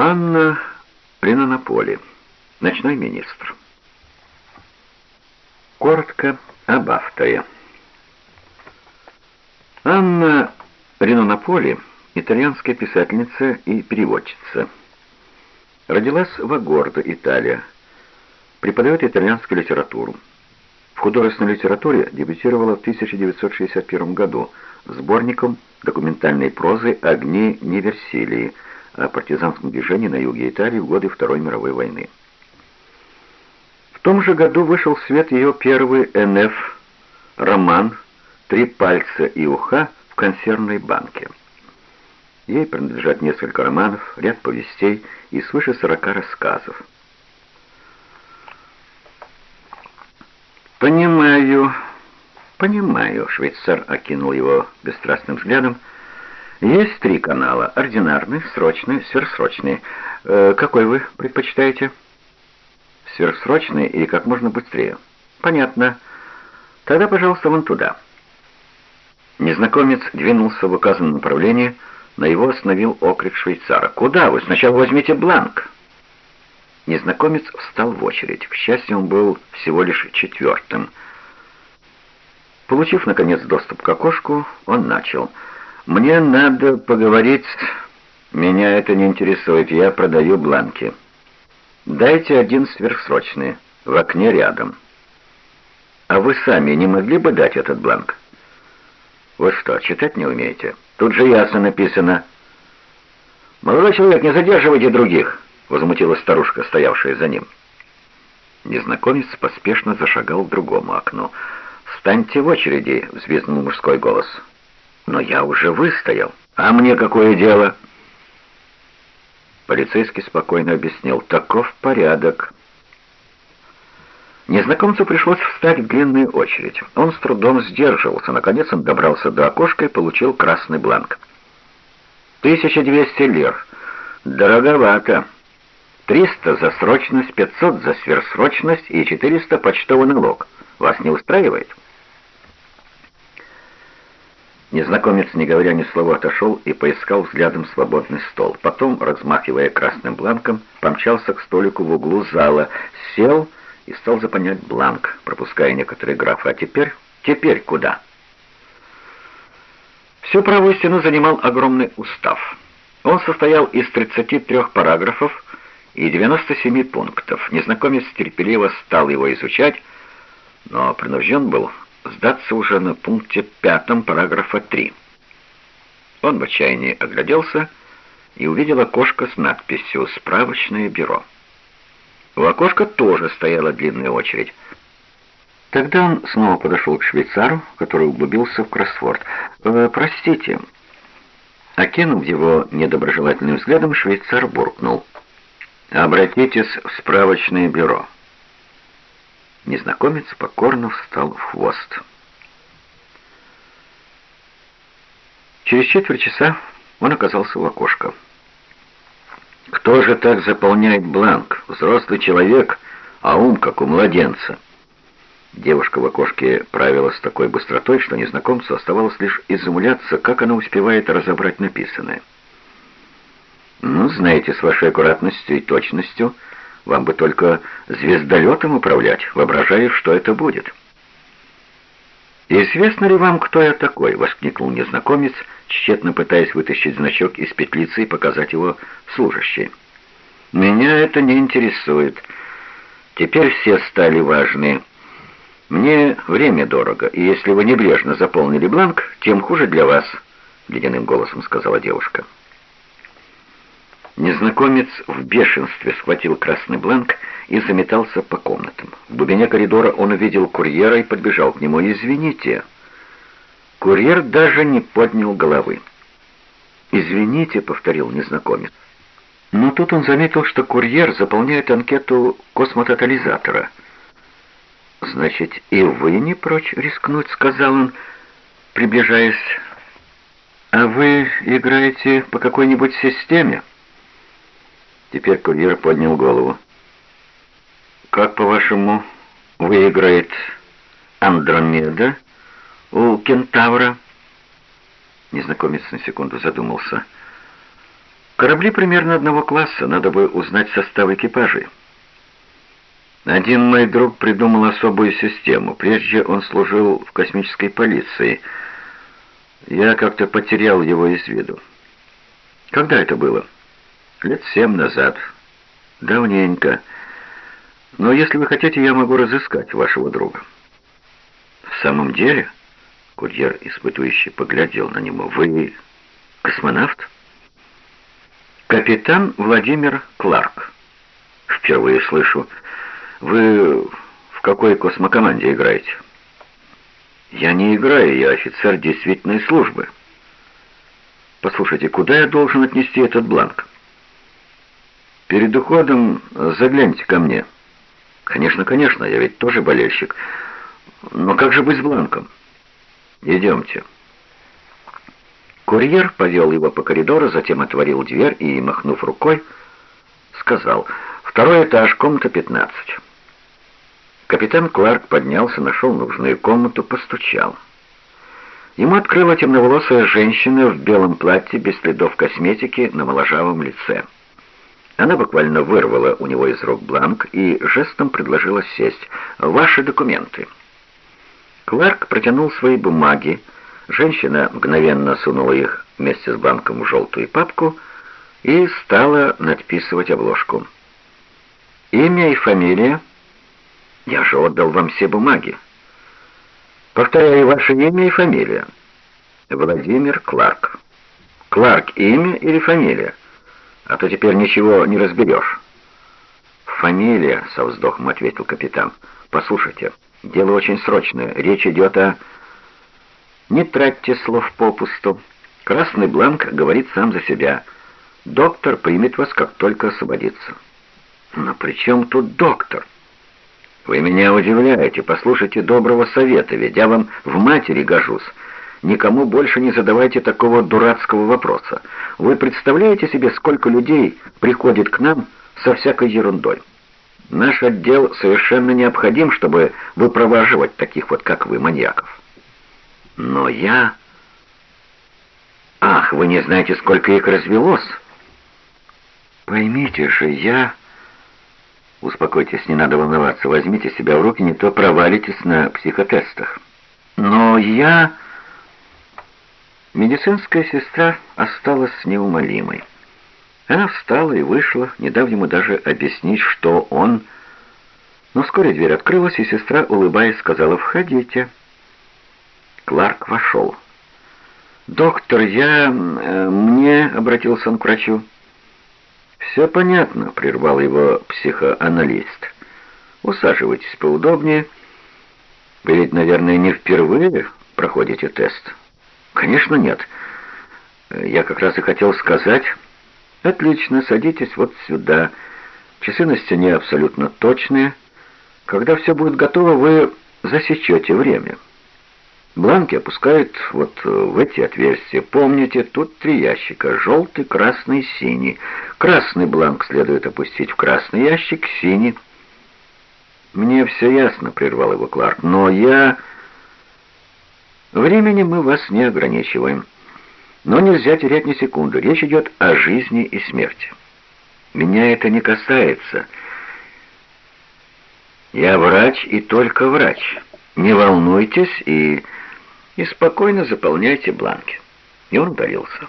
Анна Ринонаполи, ночной министр. Коротко об авторе. Анна Ринонаполи – итальянская писательница и переводчица. Родилась в Агордо, Италия. Преподает итальянскую литературу. В художественной литературе дебютировала в 1961 году сборником документальной прозы «Огни Неверсилии» о партизанском движении на юге Италии в годы Второй мировой войны. В том же году вышел в свет ее первый НФ роман «Три пальца и уха в консервной банке». Ей принадлежат несколько романов, ряд повестей и свыше 40 рассказов. «Понимаю, понимаю», — швейцар окинул его бесстрастным взглядом. «Есть три канала — ординарный, срочный, сверхсрочный. Э, какой вы предпочитаете?» «Сверхсрочный и как можно быстрее». «Понятно. Тогда, пожалуйста, вон туда». Незнакомец двинулся в указанном направлении, но его остановил окрик швейцара. «Куда вы? Сначала возьмите бланк!» Незнакомец встал в очередь. К счастью, он был всего лишь четвертым. Получив, наконец, доступ к окошку, он начал. «Мне надо поговорить. Меня это не интересует. Я продаю бланки. Дайте один сверхсрочный. В окне рядом. А вы сами не могли бы дать этот бланк? Вы что, читать не умеете? Тут же ясно написано. Молодой человек, не задерживайте других». — возмутилась старушка, стоявшая за ним. Незнакомец поспешно зашагал к другому окну. «Встаньте в очереди!» — взвизгнул мужской голос. «Но я уже выстоял. А мне какое дело?» Полицейский спокойно объяснил. «Таков порядок». Незнакомцу пришлось встать в длинную очередь. Он с трудом сдерживался. Наконец он добрался до окошка и получил красный бланк. «1200 лир. Дороговато». 300 за срочность, 500 за сверхсрочность и 400 почтовый налог. Вас не устраивает? Незнакомец, не говоря ни слова, отошел и поискал взглядом свободный стол. Потом, размахивая красным бланком, помчался к столику в углу зала, сел и стал заполнять бланк, пропуская некоторые графы. А теперь? Теперь куда? Всю правую стену занимал огромный устав. Он состоял из 33 параграфов, и 97 пунктов. Незнакомец терпеливо стал его изучать, но принужден был сдаться уже на пункте пятом параграфа 3. Он в отчаянии огляделся и увидел окошко с надписью «Справочное бюро». У окошка тоже стояла длинная очередь. Тогда он снова подошел к швейцару, который углубился в кроссворд. «Э, «Простите». Окинув его недоброжелательным взглядом, швейцар буркнул – Обратитесь в справочное бюро. Незнакомец покорно встал в хвост. Через четверть часа он оказался в окошко. Кто же так заполняет бланк? Взрослый человек, а ум как у младенца. Девушка в окошке правила с такой быстротой, что незнакомцу оставалось лишь изумляться, как она успевает разобрать написанное. Ну, знаете, с вашей аккуратностью и точностью вам бы только звездолетом управлять, воображая, что это будет. «Известно ли вам, кто я такой?» — воскликнул незнакомец, тщетно пытаясь вытащить значок из петлицы и показать его служащей. «Меня это не интересует. Теперь все стали важны. Мне время дорого, и если вы небрежно заполнили бланк, тем хуже для вас», — ледяным голосом сказала девушка. Незнакомец в бешенстве схватил красный бланк и заметался по комнатам. В глубине коридора он увидел курьера и подбежал к нему. «Извините». Курьер даже не поднял головы. «Извините», — повторил незнакомец. Но тут он заметил, что курьер заполняет анкету космототализатора. «Значит, и вы не прочь рискнуть», — сказал он, приближаясь. «А вы играете по какой-нибудь системе?» Теперь курьер поднял голову. «Как, по-вашему, выиграет Андромеда у Кентавра?» Незнакомец на секунду задумался. Корабли примерно одного класса, надо бы узнать состав экипажей. Один мой друг придумал особую систему. Прежде он служил в космической полиции. Я как-то потерял его из виду. Когда это было? Лет семь назад. Давненько. Но если вы хотите, я могу разыскать вашего друга. В самом деле, курьер испытующий поглядел на него. Вы космонавт? Капитан Владимир Кларк. Впервые слышу. Вы в какой космокоманде играете? Я не играю, я офицер действительной службы. Послушайте, куда я должен отнести этот бланк? Перед уходом загляните ко мне. Конечно, конечно, я ведь тоже болельщик. Но как же быть с бланком? Идемте. Курьер повел его по коридору, затем отворил дверь и, махнув рукой, сказал «Второй этаж, комната 15». Капитан Кларк поднялся, нашел нужную комнату, постучал. Ему открыла темноволосая женщина в белом платье без следов косметики на моложавом лице. Она буквально вырвала у него из рук бланк и жестом предложила сесть. «Ваши документы». Кларк протянул свои бумаги. Женщина мгновенно сунула их вместе с бланком в желтую папку и стала надписывать обложку. «Имя и фамилия?» Я же отдал вам все бумаги. Повторяю ваше имя и фамилия. Владимир Кларк. Кларк имя или фамилия? А то теперь ничего не разберешь. Фамилия, со вздохом ответил капитан. Послушайте, дело очень срочное. Речь идет о... Не тратьте слов попусту. Красный бланк говорит сам за себя. Доктор примет вас, как только освободится. Но при чем тут доктор? «Вы меня удивляете. Послушайте доброго совета, ведь я вам в матери гожусь. Никому больше не задавайте такого дурацкого вопроса. Вы представляете себе, сколько людей приходит к нам со всякой ерундой? Наш отдел совершенно необходим, чтобы выпроваживать таких вот, как вы, маньяков. Но я... Ах, вы не знаете, сколько их развелось? Поймите же, я... Успокойтесь, не надо волноваться. Возьмите себя в руки, не то провалитесь на психотестах. Но я... Медицинская сестра осталась неумолимой. Она встала и вышла, не дав ему даже объяснить, что он... Но вскоре дверь открылась, и сестра, улыбаясь, сказала «Входите». Кларк вошел. «Доктор, я... Э, мне...» — обратился он к врачу. «Все понятно», — прервал его психоаналист. «Усаживайтесь поудобнее. Вы ведь, наверное, не впервые проходите тест?» «Конечно, нет. Я как раз и хотел сказать...» «Отлично, садитесь вот сюда. Часы на стене абсолютно точные. Когда все будет готово, вы засечете время». Бланки опускают вот в эти отверстия. Помните, тут три ящика. Желтый, красный, синий. Красный бланк следует опустить в красный ящик, синий. «Мне все ясно», — прервал его Кларк, — «но я...» «Времени мы вас не ограничиваем. Но нельзя терять ни секунды. Речь идет о жизни и смерти. Меня это не касается. Я врач и только врач. Не волнуйтесь и и спокойно заполняйте бланки». И он удалился.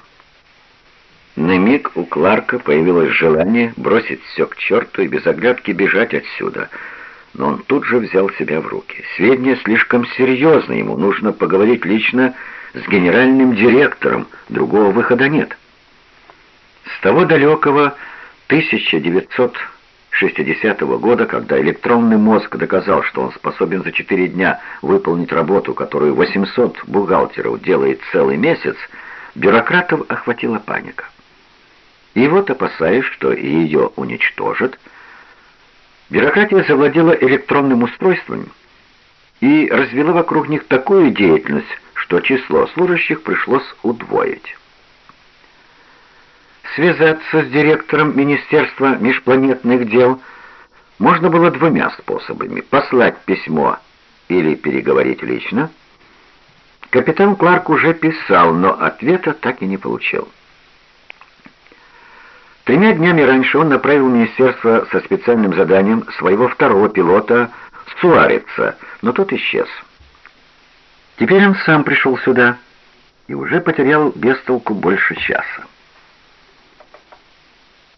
На миг у Кларка появилось желание бросить все к черту и без оглядки бежать отсюда, но он тут же взял себя в руки. Сведения слишком серьезны, ему нужно поговорить лично с генеральным директором, другого выхода нет. С того далекого 1900 60-го года, когда электронный мозг доказал, что он способен за 4 дня выполнить работу, которую 800 бухгалтеров делает целый месяц, бюрократов охватила паника. И вот, опасаясь, что ее уничтожат, бюрократия завладела электронным устройством и развела вокруг них такую деятельность, что число служащих пришлось удвоить. Связаться с директором Министерства межпланетных дел можно было двумя способами. Послать письмо или переговорить лично. Капитан Кларк уже писал, но ответа так и не получил. Тремя днями раньше он направил министерство со специальным заданием своего второго пилота Суареца, но тот исчез. Теперь он сам пришел сюда и уже потерял без толку больше часа.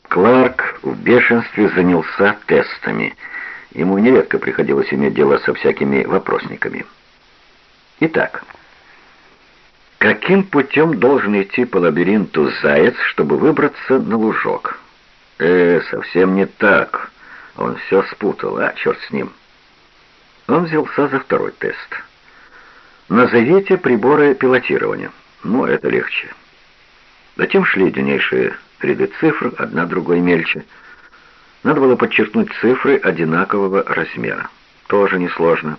Кларк в бешенстве занялся тестами. Ему нередко приходилось иметь дело со всякими вопросниками. Итак, каким путем должен идти по лабиринту заяц, чтобы выбраться на лужок? Э, совсем не так. Он все спутал, а черт с ним. Он взялся за второй тест. Назовите приборы пилотирования. Ну, это легче. Затем шли длиннейшие ряды цифр, одна другой мельче. Надо было подчеркнуть цифры одинакового размера. Тоже несложно.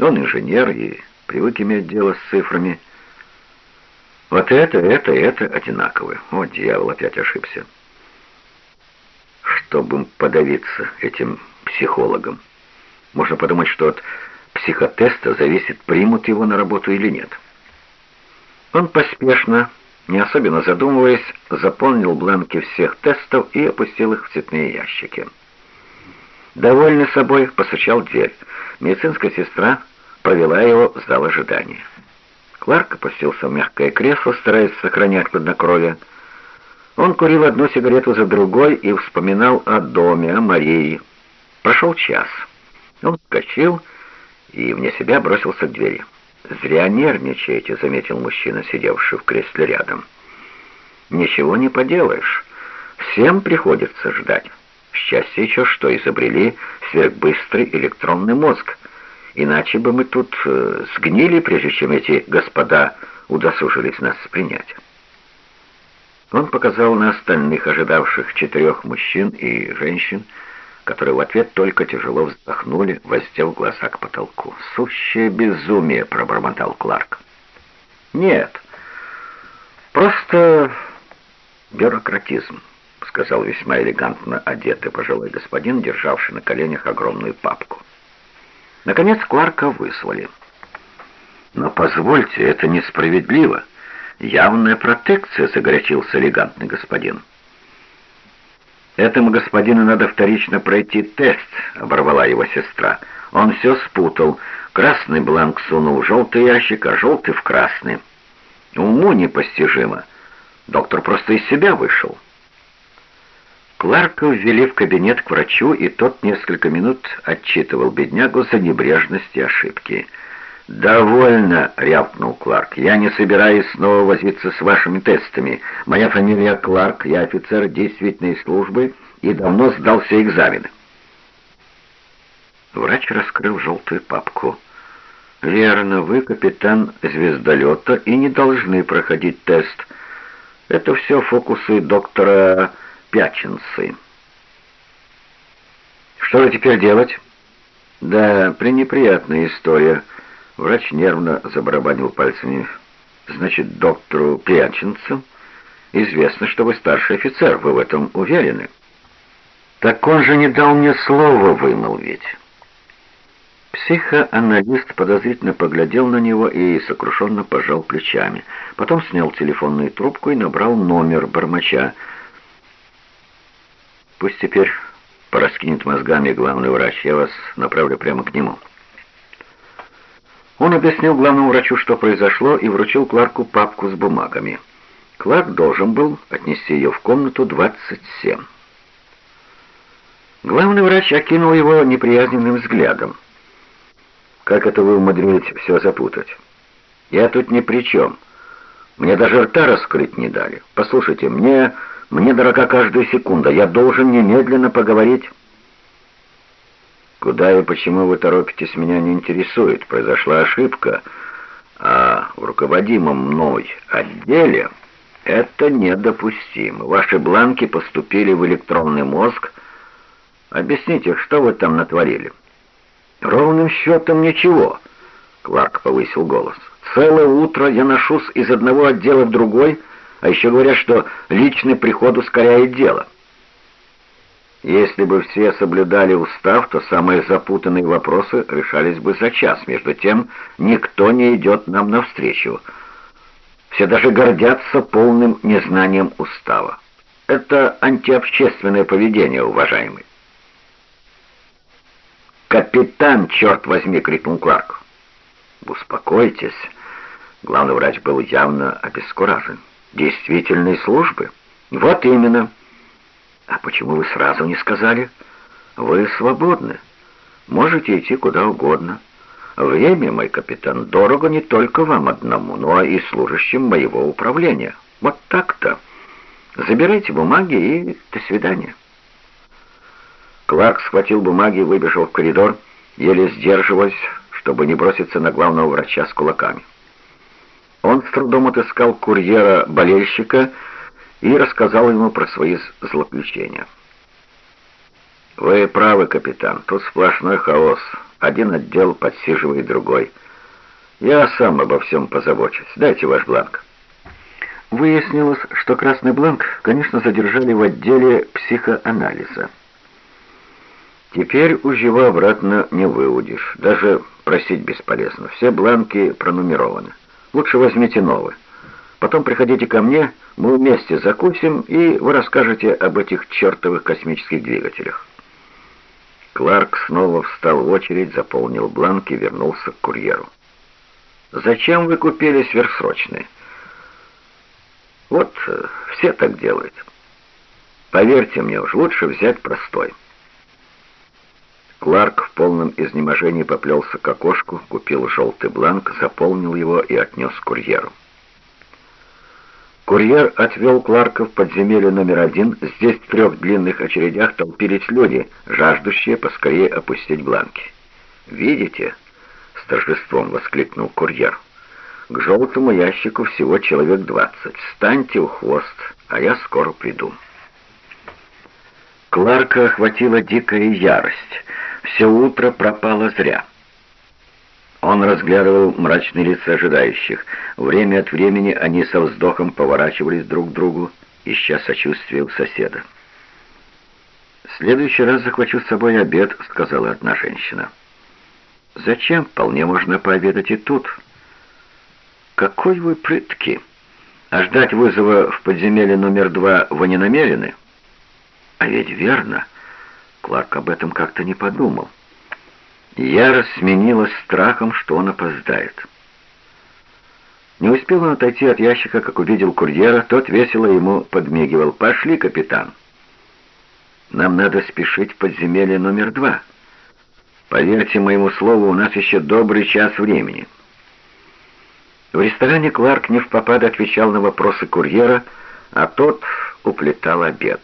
Он инженер и привык иметь дело с цифрами. Вот это, это, это одинаковые. О, дьявол, опять ошибся. Чтобы подавиться этим психологом. Можно подумать, что от психотеста зависит, примут его на работу или нет. Он поспешно, не особенно задумываясь, заполнил бланки всех тестов и опустил их в цветные ящики. Довольный собой, постучал дверь. Медицинская сестра провела его в зал ожидания. Кларк опустился в мягкое кресло, стараясь сохранять хладнокровие. Он курил одну сигарету за другой и вспоминал о доме, о Марии. Прошел час. Он вскочил и вне себя бросился к двери. «Зря нервничаете», — заметил мужчина, сидевший в кресле рядом. «Ничего не поделаешь. Всем приходится ждать. Счастье еще что изобрели сверхбыстрый электронный мозг. Иначе бы мы тут э, сгнили, прежде чем эти господа удосужились нас принять». Он показал на остальных ожидавших четырех мужчин и женщин, которые в ответ только тяжело вздохнули, воздев глаза к потолку. «Сущее безумие!» — пробормотал Кларк. «Нет, просто бюрократизм», — сказал весьма элегантно одетый пожилой господин, державший на коленях огромную папку. Наконец Кларка выслали. «Но позвольте, это несправедливо. Явная протекция», — загорячился элегантный господин. «Этому господину надо вторично пройти тест», — оборвала его сестра. Он все спутал. Красный бланк сунул в желтый ящик, а желтый в красный. Уму непостижимо. Доктор просто из себя вышел. Кларка ввели в кабинет к врачу, и тот несколько минут отчитывал беднягу за небрежность и ошибки. «Довольно!» — рявкнул Кларк. «Я не собираюсь снова возиться с вашими тестами. Моя фамилия Кларк, я офицер действительной службы и давно сдал все экзамены». Врач раскрыл желтую папку. «Верно, вы капитан звездолета и не должны проходить тест. Это все фокусы доктора Пяченцы». «Что же теперь делать?» «Да, пренеприятная история». Врач нервно забарабанил пальцами. «Значит, доктору Пьяченцу известно, что вы старший офицер, вы в этом уверены?» «Так он же не дал мне слова вымолвить». Психоаналист подозрительно поглядел на него и сокрушенно пожал плечами. Потом снял телефонную трубку и набрал номер бормоча. «Пусть теперь пораскинет мозгами главный врач, я вас направлю прямо к нему». Он объяснил главному врачу, что произошло, и вручил Кларку папку с бумагами. Кларк должен был отнести ее в комнату 27. Главный врач окинул его неприязненным взглядом. «Как это вы умудрились все запутать? Я тут ни при чем. Мне даже рта раскрыть не дали. Послушайте, мне, мне дорога каждая секунда. Я должен немедленно поговорить». Куда и почему вы торопитесь, меня не интересует. Произошла ошибка, а в руководимом мной отделе это недопустимо. Ваши бланки поступили в электронный мозг. Объясните, что вы там натворили? Ровным счетом ничего. Кларк повысил голос. Целое утро я ношусь из одного отдела в другой, а еще говорят, что личный приход ускоряет дело. Если бы все соблюдали устав, то самые запутанные вопросы решались бы за час. Между тем, никто не идет нам навстречу. Все даже гордятся полным незнанием устава. Это антиобщественное поведение, уважаемый. «Капитан, черт возьми!» — крикнул Кларк. «Успокойтесь». Главный врач был явно обескуражен. «Действительные службы?» «Вот именно». «А почему вы сразу не сказали?» «Вы свободны. Можете идти куда угодно. Время, мой капитан, дорого не только вам одному, но и служащим моего управления. Вот так-то. Забирайте бумаги и до свидания». Кларк схватил бумаги и выбежал в коридор, еле сдерживаясь, чтобы не броситься на главного врача с кулаками. Он с трудом отыскал курьера-болельщика и рассказал ему про свои злоключения. «Вы правы, капитан, тут сплошной хаос. Один отдел подсиживает другой. Я сам обо всем позабочусь. Дайте ваш бланк». Выяснилось, что красный бланк, конечно, задержали в отделе психоанализа. Теперь уж его обратно не выудишь. Даже просить бесполезно. Все бланки пронумерованы. Лучше возьмите новый. Потом приходите ко мне, мы вместе закусим, и вы расскажете об этих чертовых космических двигателях. Кларк снова встал в очередь, заполнил бланк и вернулся к курьеру. «Зачем вы купили сверхсрочные?» «Вот, э, все так делают. Поверьте мне, уж лучше взять простой». Кларк в полном изнеможении поплелся к окошку, купил желтый бланк, заполнил его и отнес курьеру. Курьер отвел Кларка в подземелье номер один. Здесь в трех длинных очередях толпились люди, жаждущие поскорее опустить бланки. «Видите?» — с торжеством воскликнул курьер. «К желтому ящику всего человек двадцать. Встаньте у хвост, а я скоро приду». Кларка охватила дикая ярость — все утро пропало зря. Он разглядывал мрачные лица ожидающих. Время от времени они со вздохом поворачивались друг к другу, ища сочувствия у соседа. «В следующий раз захвачу с собой обед», — сказала одна женщина. «Зачем? Вполне можно пообедать и тут». «Какой вы прытки! А ждать вызова в подземелье номер два вы не намерены?» «А ведь верно!» Кларк об этом как-то не подумал. Ярость сменилась страхом, что он опоздает. Не успел он отойти от ящика, как увидел курьера, тот весело ему подмигивал. «Пошли, капитан!» «Нам надо спешить в подземелье номер два. Поверьте моему слову, у нас еще добрый час времени». В ресторане Кларк не в попад отвечал на вопросы курьера, а тот уплетал обед.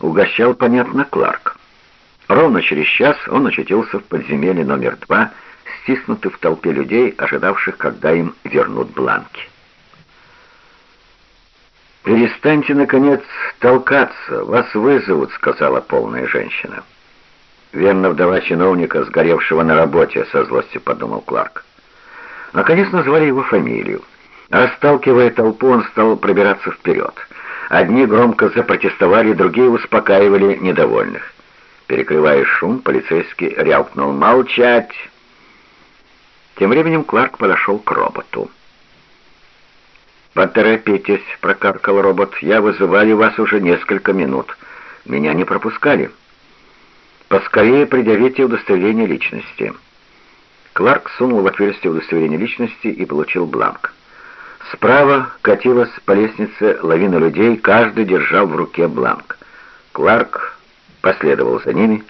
Угощал, понятно, Кларк. Ровно через час он очутился в подземелье номер два, стиснутый в толпе людей, ожидавших, когда им вернут бланки. «Перестаньте, наконец, толкаться, вас вызовут», — сказала полная женщина. «Верно, вдова чиновника, сгоревшего на работе», — со злостью подумал Кларк. Наконец назвали его фамилию. Расталкивая толпу, он стал пробираться вперед. Одни громко запротестовали, другие успокаивали недовольных. Перекрывая шум, полицейский рявкнул «Молчать!». Тем временем Кларк подошел к роботу. «Поторопитесь», — прокаркал робот, — «я вызываю вас уже несколько минут. Меня не пропускали. Поскорее предъявите удостоверение личности». Кларк сунул в отверстие удостоверение личности и получил бланк. Справа катилась по лестнице лавина людей, каждый держал в руке бланк. Кларк последовал за ними.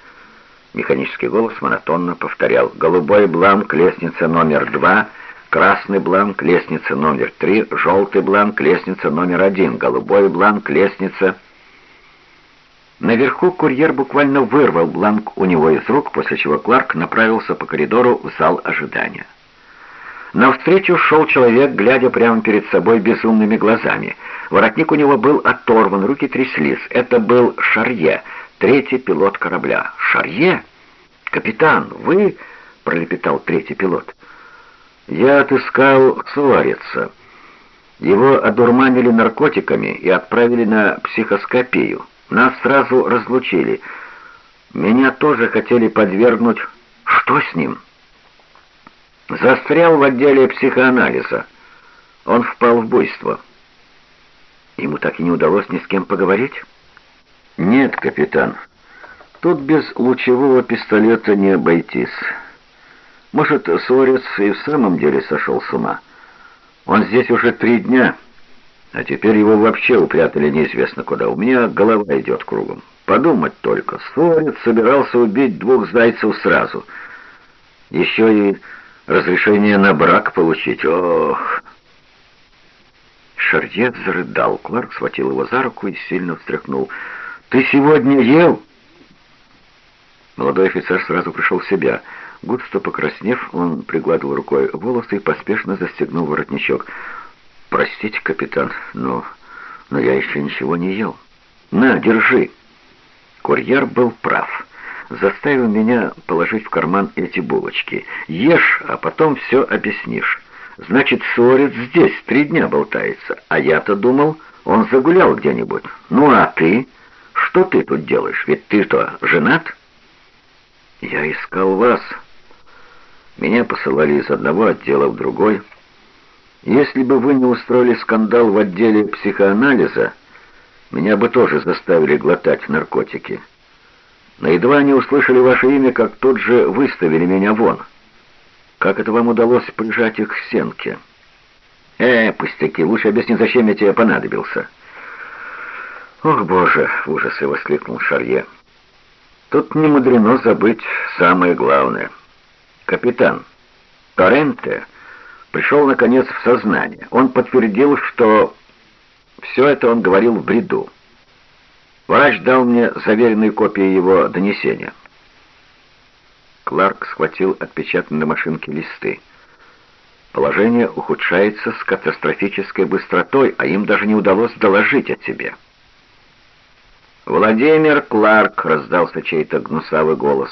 Механический голос монотонно повторял «Голубой бланк, лестница номер два», «Красный бланк, лестница номер три», «Желтый бланк, лестница номер один», «Голубой бланк, лестница...» Наверху курьер буквально вырвал бланк у него из рук, после чего Кларк направился по коридору в зал ожидания. Навстречу шел человек, глядя прямо перед собой безумными глазами. Воротник у него был оторван, руки тряслись. Это был Шарье, третий пилот корабля. «Шарье? Капитан, вы?» — пролепетал третий пилот. «Я отыскал Суареца. Его одурманили наркотиками и отправили на психоскопию. Нас сразу разлучили. Меня тоже хотели подвергнуть... Что с ним?» «Застрял в отделе психоанализа. Он впал в буйство». Ему так и не удалось ни с кем поговорить? Нет, капитан, тут без лучевого пистолета не обойтись. Может, Сорец и в самом деле сошел с ума. Он здесь уже три дня, а теперь его вообще упрятали неизвестно куда. У меня голова идет кругом. Подумать только, Сорец собирался убить двух зайцев сразу. Еще и разрешение на брак получить. Ох! Шарье зарыдал. Кларк схватил его за руку и сильно встряхнул. «Ты сегодня ел?» Молодой офицер сразу пришел в себя. Густо покраснев, он пригладил рукой волосы и поспешно застегнул воротничок. «Простите, капитан, но, но я еще ничего не ел. На, держи!» Курьер был прав. Заставил меня положить в карман эти булочки. Ешь, а потом все объяснишь. Значит, Сорец здесь три дня болтается, а я-то думал, он загулял где-нибудь. Ну а ты? Что ты тут делаешь? Ведь ты что, женат?» «Я искал вас», меня посылали из одного отдела в другой. Если бы вы не устроили скандал в отделе психоанализа, меня бы тоже заставили глотать наркотики. Но едва они услышали ваше имя, как тут же выставили меня вон. Как это вам удалось прижать их к стенке? Э, пустяки, лучше объясни, зачем я тебе понадобился. Ох, боже, в ужасе воскликнул Шарье. Тут не мудрено забыть самое главное — Капитан Торренте пришел, наконец, в сознание. Он подтвердил, что все это он говорил в бреду. Врач дал мне заверенные копии его донесения. Кларк схватил отпечатанные на машинке листы. Положение ухудшается с катастрофической быстротой, а им даже не удалось доложить о тебе. «Владимир Кларк!» — раздался чей-то гнусавый голос.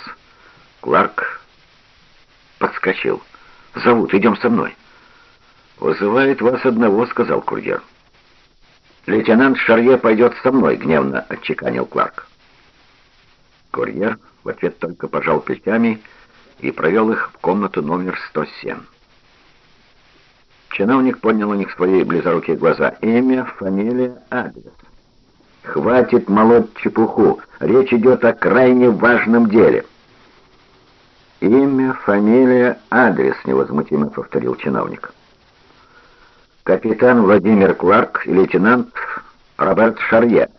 Кларк подскочил. «Зовут, идем со мной». «Вызывает вас одного», — сказал курьер. «Лейтенант Шарье пойдет со мной», — гневно отчеканил Кларк. Курьер в ответ только пожал плечами и провел их в комнату номер 107. Чиновник поднял у них свои близорукие глаза. Имя, фамилия, адрес. «Хватит молоть чепуху. Речь идет о крайне важном деле». «Имя, фамилия, адрес», — невозмутимо повторил чиновник. «Капитан Владимир Кларк и лейтенант Роберт Шарье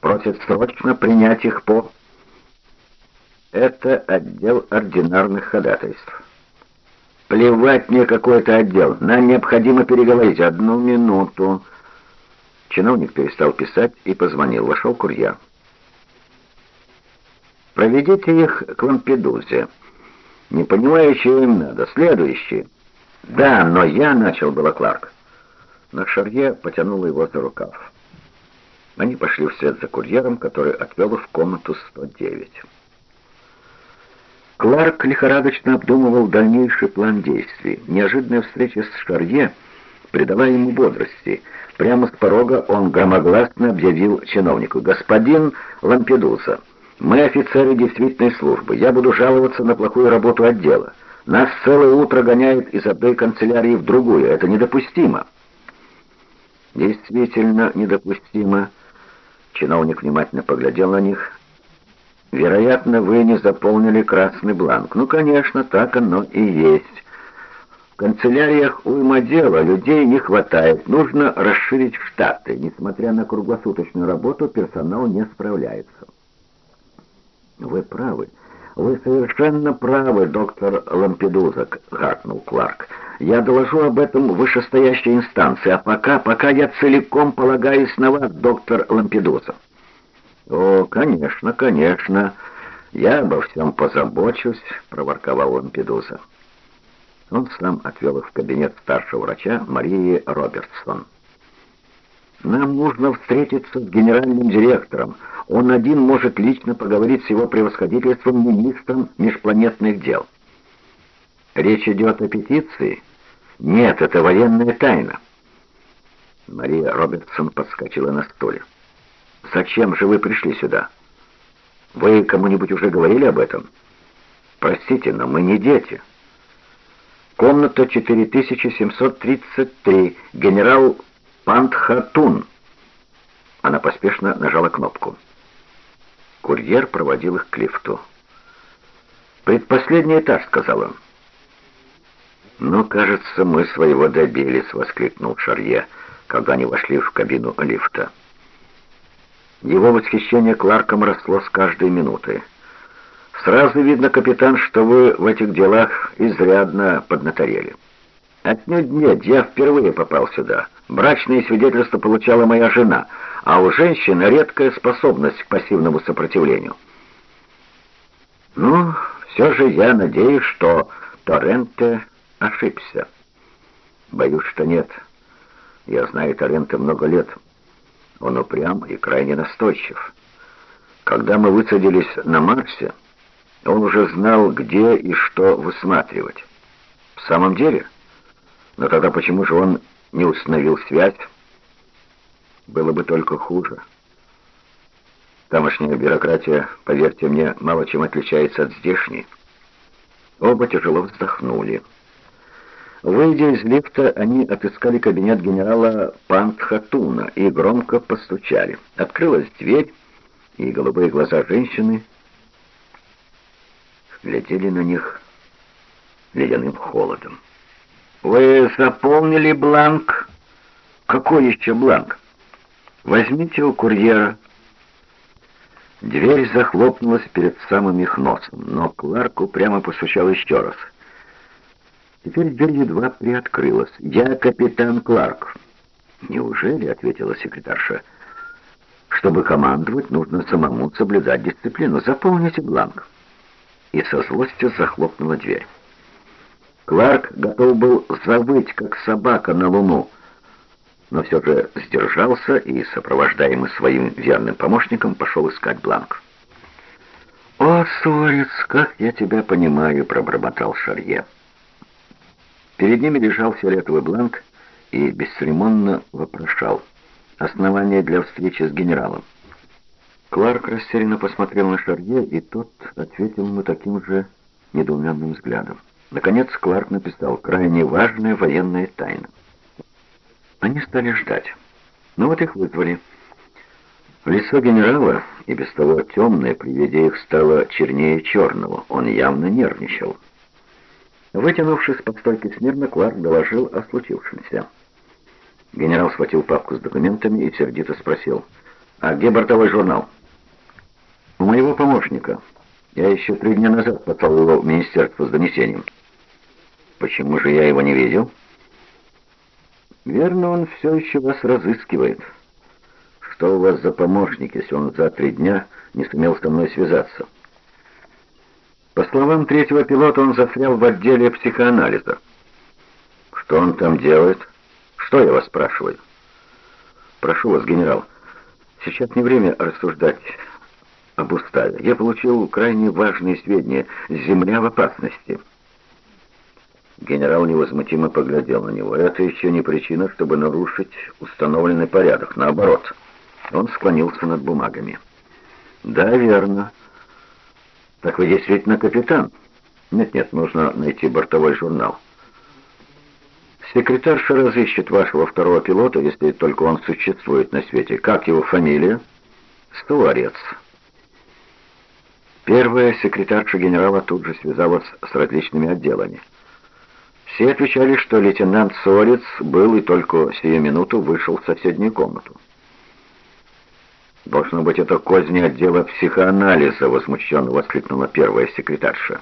просят срочно принять их по...» «Это отдел ординарных ходатайств». «Плевать мне какой-то отдел. Нам необходимо переговорить. Одну минуту». Чиновник перестал писать и позвонил. Вошел курьер. «Проведите их к Лампедузе». Не понимаю, чего им надо. Следующий. Да, но я начал было Кларк. Но Шарье потянул его за рукав. Они пошли вслед за курьером, который отвел их в комнату 109. Кларк лихорадочно обдумывал дальнейший план действий. Неожиданная встреча с Шарье придала ему бодрости. Прямо с порога он громогласно объявил чиновнику «Господин Лампедуза». Мы офицеры действительной службы. Я буду жаловаться на плохую работу отдела. Нас целое утро гоняют из одной канцелярии в другую. Это недопустимо. Действительно недопустимо. Чиновник внимательно поглядел на них. Вероятно, вы не заполнили красный бланк. Ну, конечно, так оно и есть. Канцеляриях уйма дела, людей не хватает. Нужно расширить штаты. Несмотря на круглосуточную работу, персонал не справляется. «Вы правы. Вы совершенно правы, доктор Лампедуза», — гаркнул Кларк. «Я доложу об этом вышестоящей инстанции, а пока, пока я целиком полагаюсь на вас, доктор Лампедуза». «О, конечно, конечно. Я обо всем позабочусь», — проворковал Лампедуза. Он сам отвел их в кабинет старшего врача Марии Робертсон. «Нам нужно встретиться с генеральным директором. Он один может лично поговорить с его превосходительством министром межпланетных дел». «Речь идет о петиции?» «Нет, это военная тайна». Мария Робертсон подскочила на стуле. «Зачем же вы пришли сюда? Вы кому-нибудь уже говорили об этом?» «Простите, но мы не дети». Комната 4733, генерал Пантхатун. Она поспешно нажала кнопку. Курьер проводил их к лифту. «Предпоследний этаж», — сказал он. «Ну, кажется, мы своего добились», — воскликнул Шарье, когда они вошли в кабину лифта. Его восхищение Кларком росло с каждой минуты. «Сразу видно, капитан, что вы в этих делах изрядно поднаторели». «Отнюдь нет, я впервые попал сюда. Брачные свидетельства получала моя жена, а у женщин редкая способность к пассивному сопротивлению». «Ну, все же я надеюсь, что Торренте ошибся». «Боюсь, что нет. Я знаю Торренте много лет». Он упрям и крайне настойчив. Когда мы высадились на Марсе, он уже знал, где и что высматривать. В самом деле? Но тогда почему же он не установил связь? Было бы только хуже. Тамошняя бюрократия, поверьте мне, мало чем отличается от здешней. Оба тяжело вздохнули. Выйдя из лифта, они отыскали кабинет генерала Пантхатуна и громко постучали. Открылась дверь, и голубые глаза женщины глядели на них ледяным холодом. «Вы заполнили бланк?» «Какой еще бланк?» «Возьмите у курьера». Дверь захлопнулась перед самым их носом, но Кларк упрямо постучал еще раз — Теперь дверь едва приоткрылась. «Я капитан Кларк». «Неужели?» — ответила секретарша. «Чтобы командовать, нужно самому соблюдать дисциплину. Заполните бланк». И со злостью захлопнула дверь. Кларк готов был завыть, как собака на луну, но все же сдержался и, сопровождаемый своим верным помощником, пошел искать бланк. «О, Сорец, как я тебя понимаю!» — пробормотал Шарье. Перед ними лежал фиолетовый бланк и бесцеремонно вопрошал. Основание для встречи с генералом. Кларк растерянно посмотрел на Шарье, и тот ответил ему таким же недоуменным взглядом. Наконец Кларк написал «Крайне важная военная тайна». Они стали ждать. Ну вот их вызвали. Лицо генерала, и без того темное, при виде их стало чернее черного. Он явно нервничал. Вытянувшись под стойки смирно, Кларк доложил о случившемся. Генерал схватил папку с документами и сердито спросил, «А где бортовой журнал?» «У моего помощника. Я еще три дня назад послал его в министерство с донесением». «Почему же я его не видел?» «Верно, он все еще вас разыскивает. Что у вас за помощник, если он за три дня не сумел со мной связаться?» По словам третьего пилота, он застрял в отделе психоанализа. Что он там делает? Что я вас спрашиваю? Прошу вас, генерал, сейчас не время рассуждать об уставе. Я получил крайне важные сведения. Земля в опасности. Генерал невозмутимо поглядел на него. Это еще не причина, чтобы нарушить установленный порядок. Наоборот, он склонился над бумагами. «Да, верно». «Так вы действительно капитан?» «Нет-нет, нужно найти бортовой журнал». «Секретарша разыщет вашего второго пилота, если только он существует на свете. Как его фамилия?» «Стуарец». Первая секретарша генерала тут же связалась с различными отделами. Все отвечали, что лейтенант Суарец был и только сию минуту вышел в соседнюю комнату. «Должно быть, это козни отдела психоанализа», — возмущенно воскликнула первая секретарша.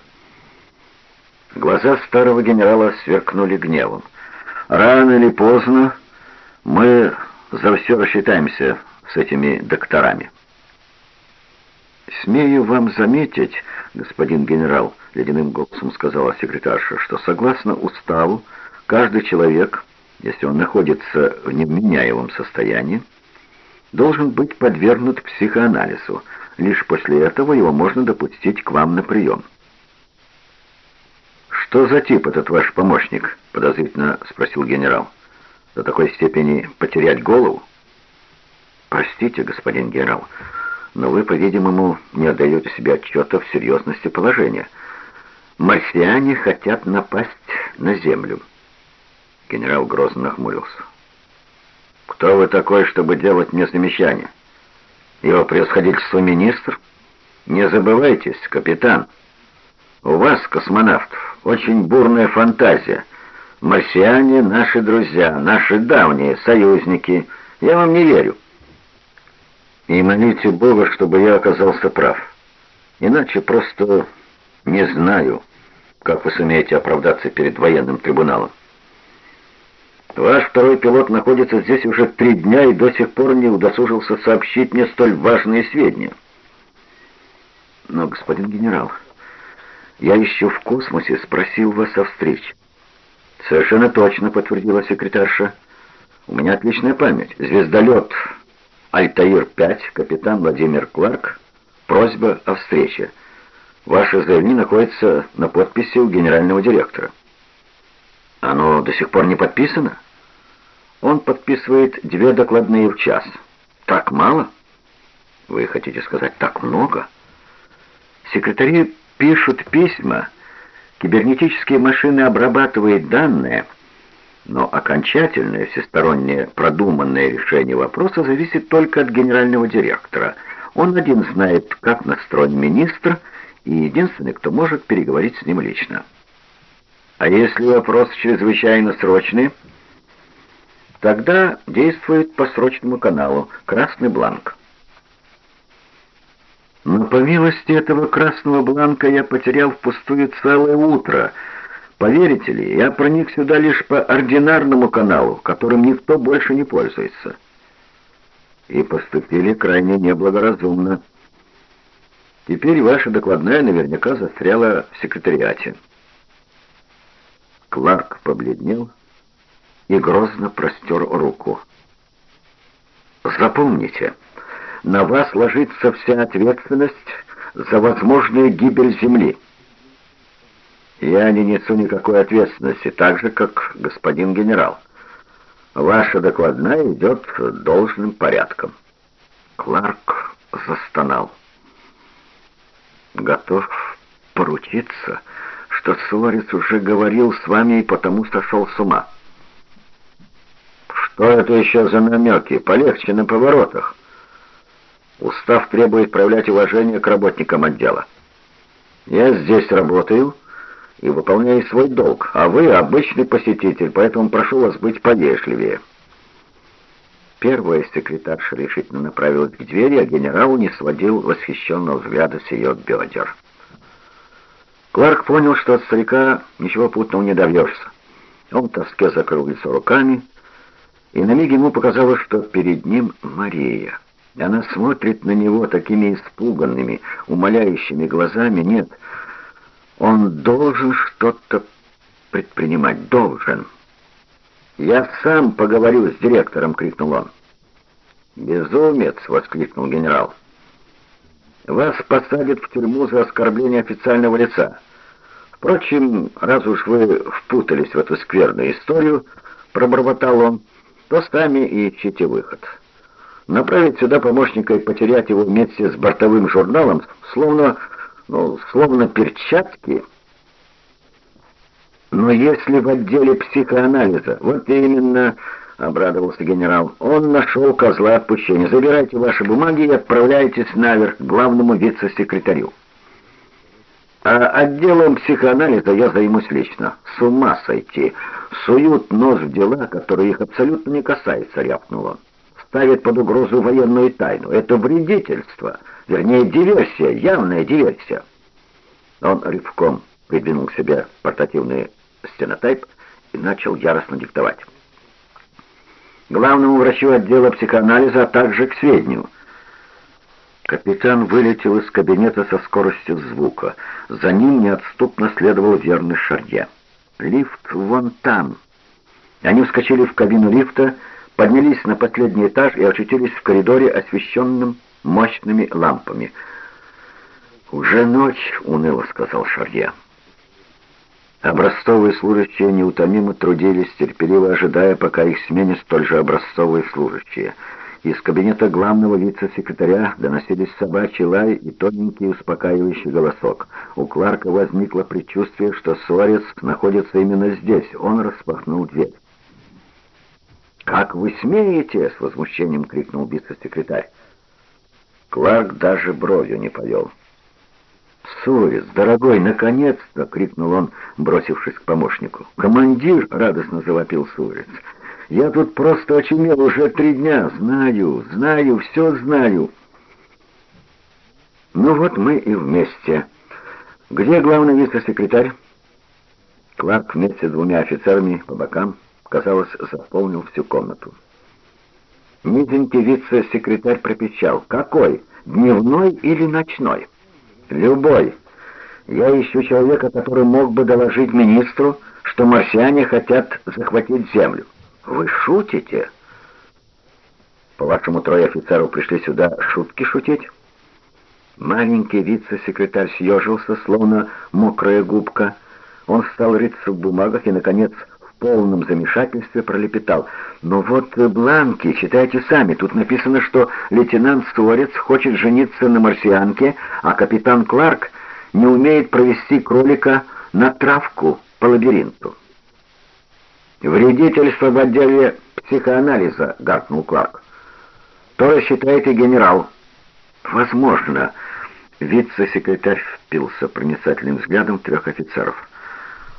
Глаза старого генерала сверкнули гневом. «Рано или поздно мы за все рассчитаемся с этими докторами». «Смею вам заметить, господин генерал», — ледяным голосом сказала секретарша, «что согласно уставу каждый человек, если он находится в невменяемом состоянии, должен быть подвергнут психоанализу. Лишь после этого его можно допустить к вам на прием. «Что за тип этот ваш помощник?» — подозрительно спросил генерал. «До такой степени потерять голову?» «Простите, господин генерал, но вы, по-видимому, не отдаете себе отчета в серьезности положения. Марсиане хотят напасть на Землю». Генерал грозно нахмурился. «Кто вы такой, чтобы делать мне замечания? Его превосходительство министр? Не забывайтесь, капитан. У вас, космонавтов, очень бурная фантазия. Марсиане — наши друзья, наши давние союзники. Я вам не верю. И молите Бога, чтобы я оказался прав. Иначе просто не знаю, как вы сумеете оправдаться перед военным трибуналом. Ваш второй пилот находится здесь уже три дня и до сих пор не удосужился сообщить мне столь важные сведения. Но, господин генерал, я еще в космосе спросил вас о встрече. Совершенно точно, подтвердила секретарша. У меня отличная память. Звездолет Альтаир-5, капитан Владимир Кларк, просьба о встрече. Ваше заявление находится на подписи у генерального директора. Оно до сих пор не подписано? Он подписывает две докладные в час. Так мало? Вы хотите сказать, так много? Секретари пишут письма, кибернетические машины обрабатывают данные, но окончательное всестороннее продуманное решение вопроса зависит только от генерального директора. Он один знает, как настроен министр, и единственный, кто может переговорить с ним лично. А если вопрос чрезвычайно срочный, тогда действует по срочному каналу «Красный бланк». Но по милости этого красного бланка я потерял впустую целое утро. Поверите ли, я проник сюда лишь по ординарному каналу, которым никто больше не пользуется. И поступили крайне неблагоразумно. Теперь ваша докладная наверняка застряла в секретариате. Кларк побледнел и грозно простер руку. Запомните, на вас ложится вся ответственность за возможную гибель Земли. Я не несу никакой ответственности, так же, как господин генерал. Ваша докладная идет должным порядком. Кларк застонал. Готов поручиться, что Суарец уже говорил с вами и потому сошел с ума. Что это еще за намеки? Полегче на поворотах. Устав требует проявлять уважение к работникам отдела. Я здесь работаю и выполняю свой долг, а вы обычный посетитель, поэтому прошу вас быть повежливее. Первая секретарша решительно направилась к двери, а генерал не сводил восхищенного взгляда с ее бедер. Кларк понял, что от старика ничего путного не добьешься. Он в тоске закрыл лицо руками, и на миг ему показалось, что перед ним Мария — она смотрит на него такими испуганными, умоляющими глазами. Нет, он должен что-то предпринимать, должен. «Я сам поговорю с директором!» — крикнул он. «Безумец!» — воскликнул генерал. «Вас посадят в тюрьму за оскорбление официального лица. Впрочем, раз уж вы впутались в эту скверную историю, — пробормотал он, — то сами и ищите выход». Направить сюда помощника и потерять его вместе с бортовым журналом, словно, ну, словно перчатки. Но если в отделе психоанализа, вот именно, обрадовался генерал, он нашел козла отпущения. Забирайте ваши бумаги и отправляйтесь наверх к главному вице-секретарю. А отделом психоанализа я займусь лично. С ума сойти. Суют нос в дела, которые их абсолютно не касаются, рявкнул он ставит под угрозу военную тайну. Это вредительство, вернее, диверсия, явная диверсия. Он рывком придвинул к себе портативный стенотайп и начал яростно диктовать. Главному врачу отдела психоанализа, а также к сведению. Капитан вылетел из кабинета со скоростью звука. За ним неотступно следовал верный Шарье. «Лифт вон там». Они вскочили в кабину лифта, поднялись на последний этаж и очутились в коридоре, освещенном мощными лампами. «Уже ночь», — уныло сказал Шарье. Образцовые служащие неутомимо трудились, терпеливо ожидая, пока их сменят столь же образцовые служащие. Из кабинета главного вице-секретаря доносились собачий лай и тоненький успокаивающий голосок. У Кларка возникло предчувствие, что Суарец находится именно здесь. Он распахнул дверь. «Как вы смеете?» — с возмущением крикнул вице-секретарь. Кларк даже бровью не повел. Сурец, дорогой, наконец-то!» — крикнул он, бросившись к помощнику. «Командир!» — радостно завопил Сурец. «Я тут просто очумел уже три дня. Знаю, знаю, все знаю». «Ну вот мы и вместе. Где главный вице-секретарь?» Кларк вместе с двумя офицерами по бокам, казалось, заполнил всю комнату. Низенький вице-секретарь пропечал. «Какой? Дневной или ночной?» «Любой. Я ищу человека, который мог бы доложить министру, что марсиане хотят захватить Землю». «Вы шутите?» «По-вашему, трое офицеров пришли сюда шутки шутить?» Маленький вице-секретарь съежился, словно мокрая губка, он стал рыться в бумагах и, наконец, полном замешательстве пролепетал. «Но вот бланки, читайте сами. Тут написано, что лейтенант Суарец хочет жениться на марсианке, а капитан Кларк не умеет провести кролика на травку по лабиринту». «Вредительство в отделе психоанализа», — гаркнул Кларк. «То рассчитает и генерал». «Возможно». Вице-секретарь впился проницательным взглядом трех офицеров.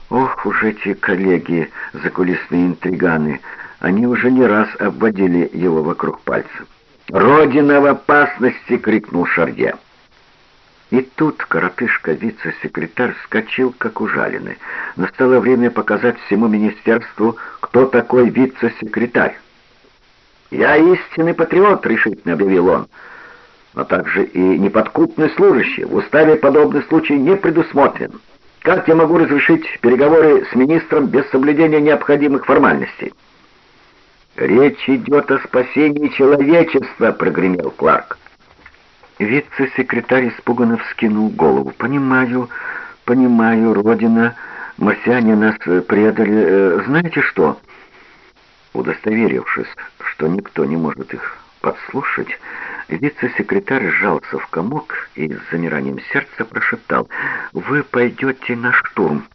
Ох уж эти коллеги, закулисные интриганы, они уже не раз обводили его вокруг пальца. «Родина в опасности!» — крикнул Шарье. И тут коротышка вице-секретарь вскочил, как ужаленный. Настало время показать всему министерству, кто такой вице-секретарь. «Я истинный патриот», — решительно объявил он, «но также и неподкупный служащий. В уставе подобный случай не предусмотрен». Как я могу разрешить переговоры с министром без соблюдения необходимых формальностей? «Речь идет о спасении человечества», — прогремел Кларк. Вице-секретарь испуганно вскинул голову. «Понимаю, понимаю, Родина, марсиане нас предали. Э, знаете что?» Удостоверившись, что никто не может их подслушать, Вице-секретарь сжался в комок и с замиранием сердца прошептал, «Вы пойдете на штурм,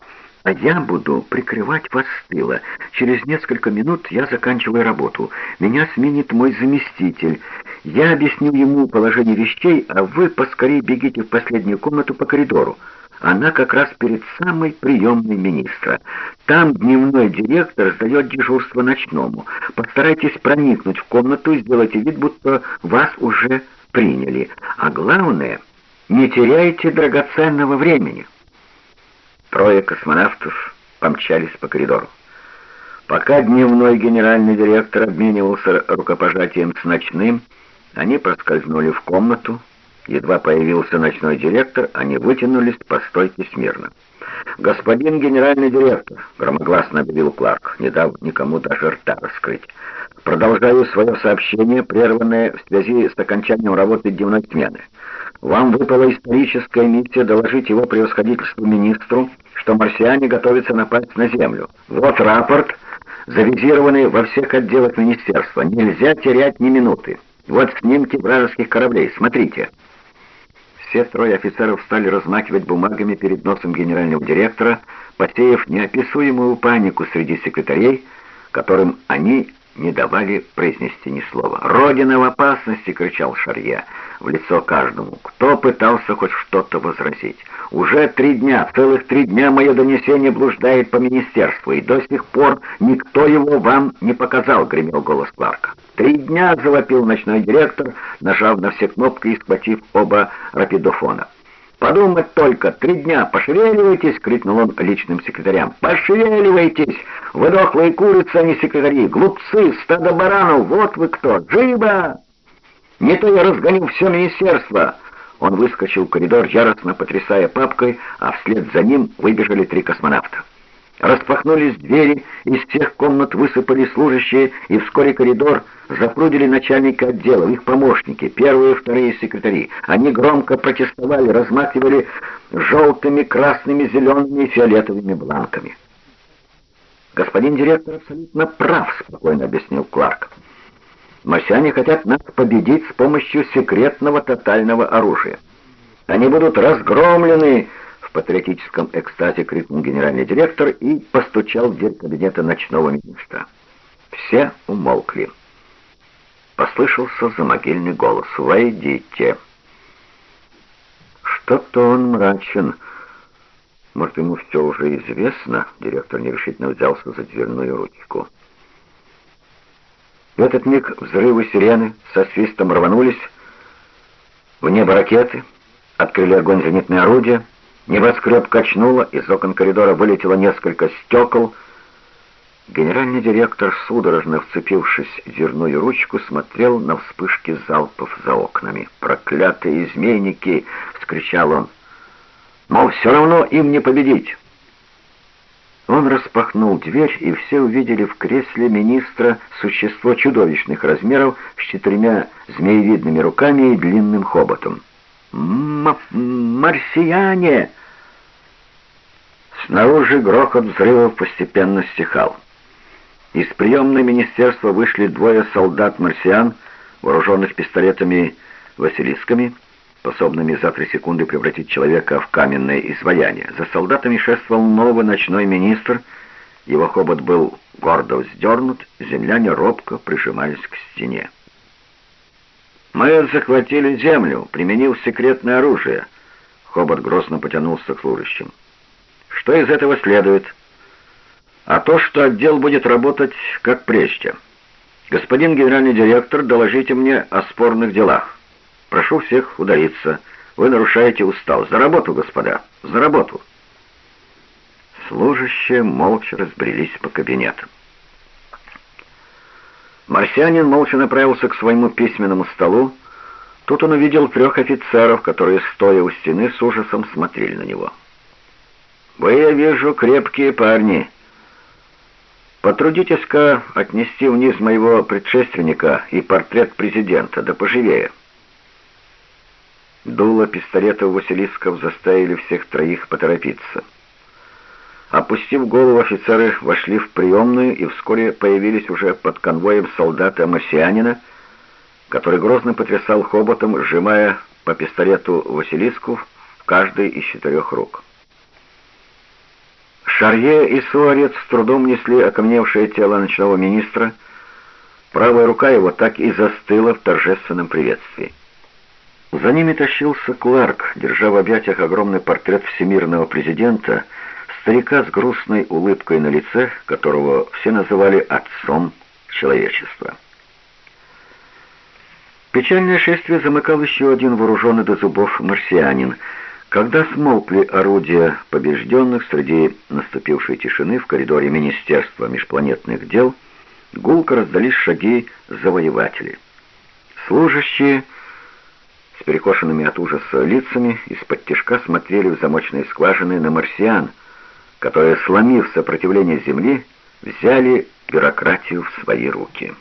а я буду прикрывать вас с тыла. Через несколько минут я заканчиваю работу. Меня сменит мой заместитель. Я объясню ему положение вещей, а вы поскорее бегите в последнюю комнату по коридору. Она как раз перед самой приемной министра. Там дневной директор сдает дежурство ночному. Постарайтесь проникнуть в комнату и сделайте вид, будто вас уже приняли. А главное, не теряйте драгоценного времени. Трое космонавтов помчались по коридору. Пока дневной генеральный директор обменивался рукопожатием с ночным, они проскользнули в комнату, Едва появился ночной директор, они вытянулись по стойке смирно. «Господин генеральный директор», — громогласно объявил Кларк, не дав никому даже рта раскрыть, «продолжаю свое сообщение, прерванное в связи с окончанием работы дневной смены. Вам выпала историческая миссия доложить его превосходительству министру, что марсиане готовятся напасть на Землю. Вот рапорт, завизированный во всех отделах министерства. Нельзя терять ни минуты. Вот снимки вражеских кораблей. Смотрите». Все трое офицеров стали размахивать бумагами перед носом генерального директора, посеяв неописуемую панику среди секретарей, которым они не давали произнести ни слова. «Родина в опасности!» — кричал Шарье в лицо каждому. Кто пытался хоть что-то возразить? «Уже три дня, целых три дня мое донесение блуждает по министерству, и до сих пор никто его вам не показал!» — гремел голос Кларка. «Три дня!» — завопил ночной директор, нажав на все кнопки и схватив оба рапидофона. «Подумать только! Три дня! Пошевеливайтесь!» — крикнул он личным секретарям. «Пошевеливайтесь! Вы дохлые курицы, а не секретари! Глупцы! Стадо баранов! Вот вы кто! Живо! Не то я разгоню все министерство!» Он выскочил в коридор, яростно потрясая папкой, а вслед за ним выбежали три космонавта. Распахнулись двери, из всех комнат высыпали служащие, и вскоре коридор запрудили начальника отдела, их помощники, первые и вторые секретари. Они громко протестовали, размахивали желтыми, красными, зелеными и фиолетовыми бланками. «Господин директор абсолютно прав», — спокойно объяснил Кларк. «Марсиане хотят нас победить с помощью секретного тотального оружия. Они будут разгромлены в патриотическом экстазе крикнул генеральный директор и постучал в дверь кабинета ночного министра. Все умолкли. Послышался замогильный голос. «Войдите!» Что-то он мрачен. Может, ему все уже известно? Директор нерешительно взялся за дверную ручку. В этот миг взрывы сирены со свистом рванулись. В небо ракеты, открыли огонь зенитные орудия, небоскреб качнуло, из окон коридора вылетело несколько стекол. Генеральный директор, судорожно вцепившись в дверную ручку, смотрел на вспышки залпов за окнами. «Проклятые изменники!» — вскричал он. «Мол, все равно им не победить!» Он распахнул дверь, и все увидели в кресле министра существо чудовищных размеров с четырьмя змеевидными руками и длинным хоботом. М «Марсиане!» Снаружи грохот взрывов постепенно стихал. Из приемной министерства вышли двое солдат-марсиан, вооруженных пистолетами-василисками, способными за три секунды превратить человека в каменное изваяние. За солдатами шествовал новый ночной министр. Его хобот был гордо вздернут, земляне робко прижимались к стене. «Мы захватили землю, применив секретное оружие». Хобот грозно потянулся к служащим. «Что из этого следует?» «А то, что отдел будет работать как прежде. Господин генеральный директор, доложите мне о спорных делах». Прошу всех удалиться. Вы нарушаете устав. За работу, господа, за работу!» Служащие молча разбрелись по кабинетам. Марсианин молча направился к своему письменному столу. Тут он увидел трех офицеров, которые, стоя у стены, с ужасом смотрели на него. «Вы, я вижу, крепкие парни. Потрудитесь-ка отнести вниз моего предшественника и портрет президента, да поживее». Дуло пистолетов Василисков заставили всех троих поторопиться. Опустив голову, офицеры вошли в приемную и вскоре появились уже под конвоем солдата-марсианина, который грозно потрясал хоботом, сжимая по пистолету Василиску в каждой из четырех рук. Шарье и Суарец с трудом несли окаменевшее тело ночного министра. Правая рука его так и застыла в торжественном приветствии. За ними тащился Кларк, держа в объятиях огромный портрет всемирного президента, старика с грустной улыбкой на лице, которого все называли «отцом человечества». Печальное шествие замыкал еще один вооруженный до зубов марсианин. Когда смолкли орудия побежденных среди наступившей тишины в коридоре Министерства межпланетных дел, гулко раздались шаги завоевателей. Служащие с перекошенными от ужаса лицами из-под тяжка смотрели в замочные скважины на марсиан, которые, сломив сопротивление Земли, взяли бюрократию в свои руки.